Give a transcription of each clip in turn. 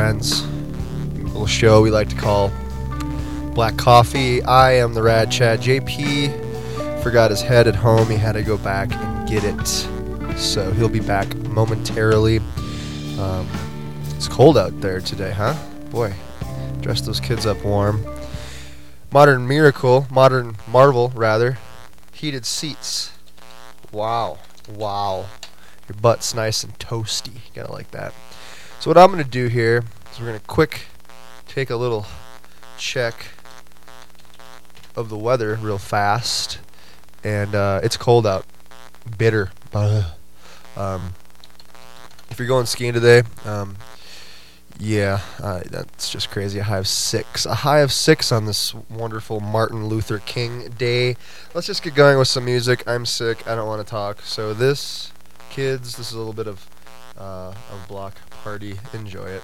Friends. Little show we like to call Black Coffee. I am the Rad Chad. JP forgot his head at home. He had to go back and get it. So he'll be back momentarily. Um, it's cold out there today, huh? Boy, dress those kids up warm. Modern miracle, modern marvel, rather. Heated seats. Wow. Wow. Your butt's nice and toasty. Gotta like that. So what I'm gonna do here is we're gonna quick take a little check of the weather real fast, and uh, it's cold out, bitter. Um, if you're going skiing today, um, yeah, uh, that's just crazy. A high of six. A high of six on this wonderful Martin Luther King Day. Let's just get going with some music. I'm sick. I don't want to talk. So this, kids, this is a little bit of uh, of Bloc Party. Enjoy it.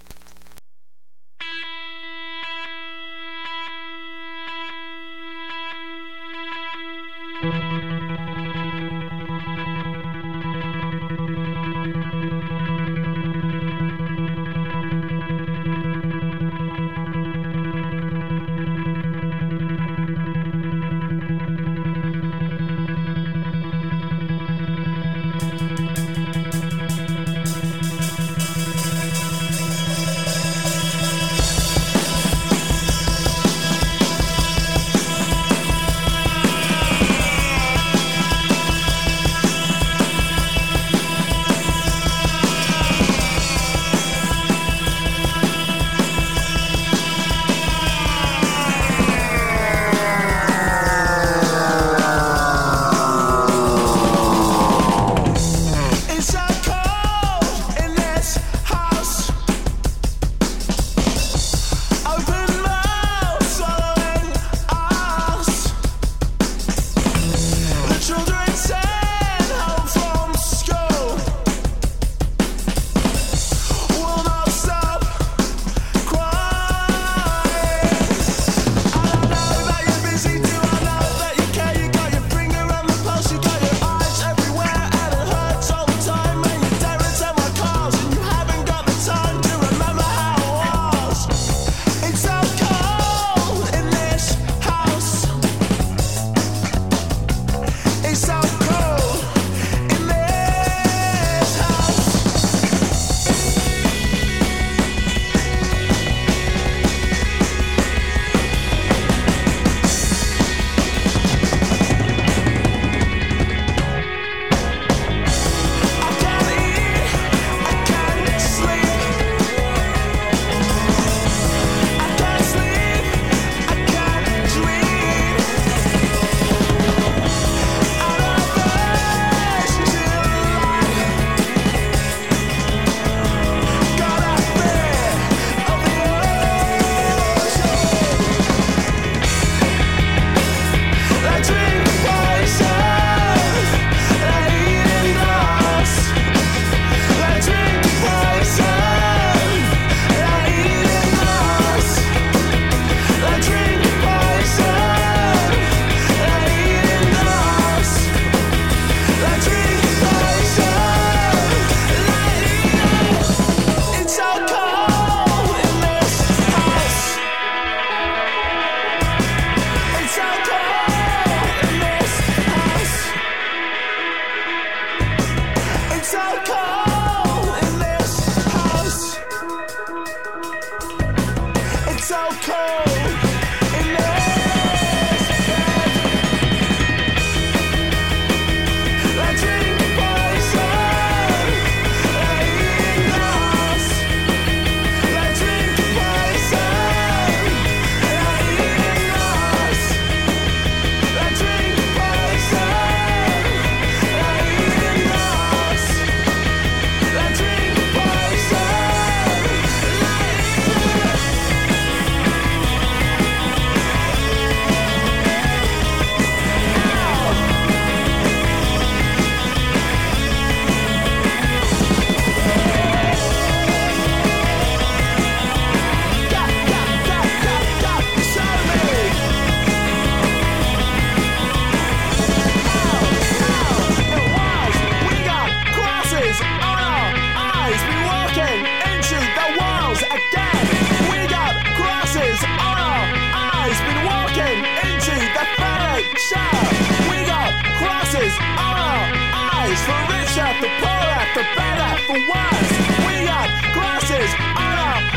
for rich after poor after bad after wise. We got glasses on our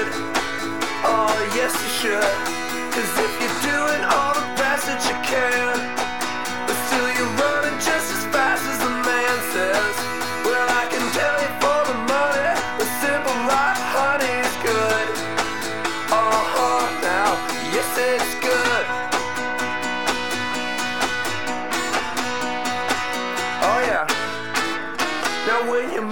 should. Oh, yes, you should. Cause if you're doing all the best that you can, but still you're running just as fast as the man says. Well, I can tell you for the money, a simple life, honey, is good. Uh huh, now, yes, it's good. Oh, yeah. Now, when you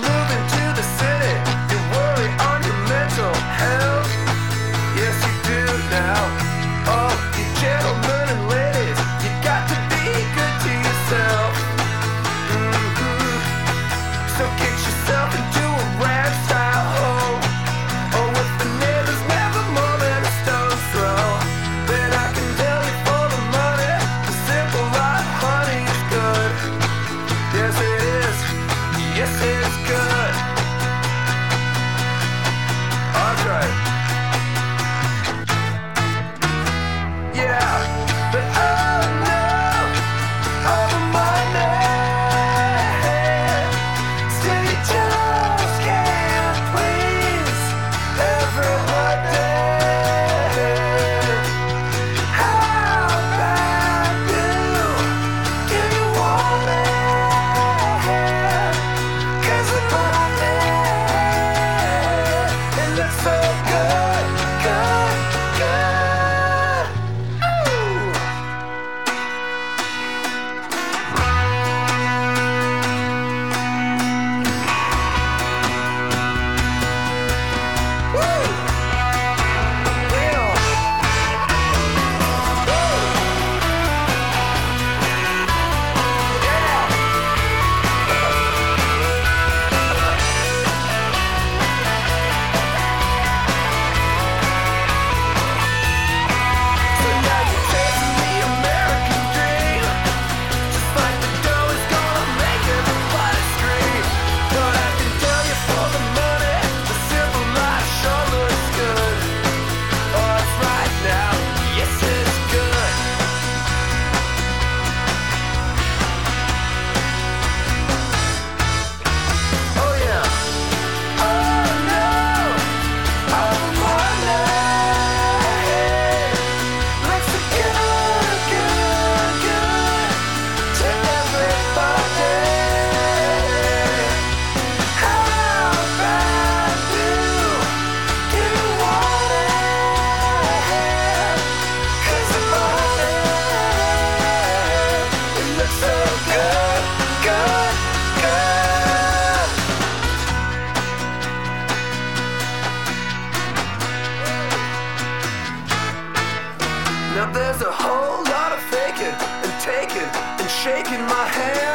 shaking my head.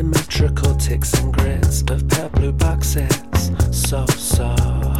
symmetrical ticks and grits of pale blue boxes. So, so.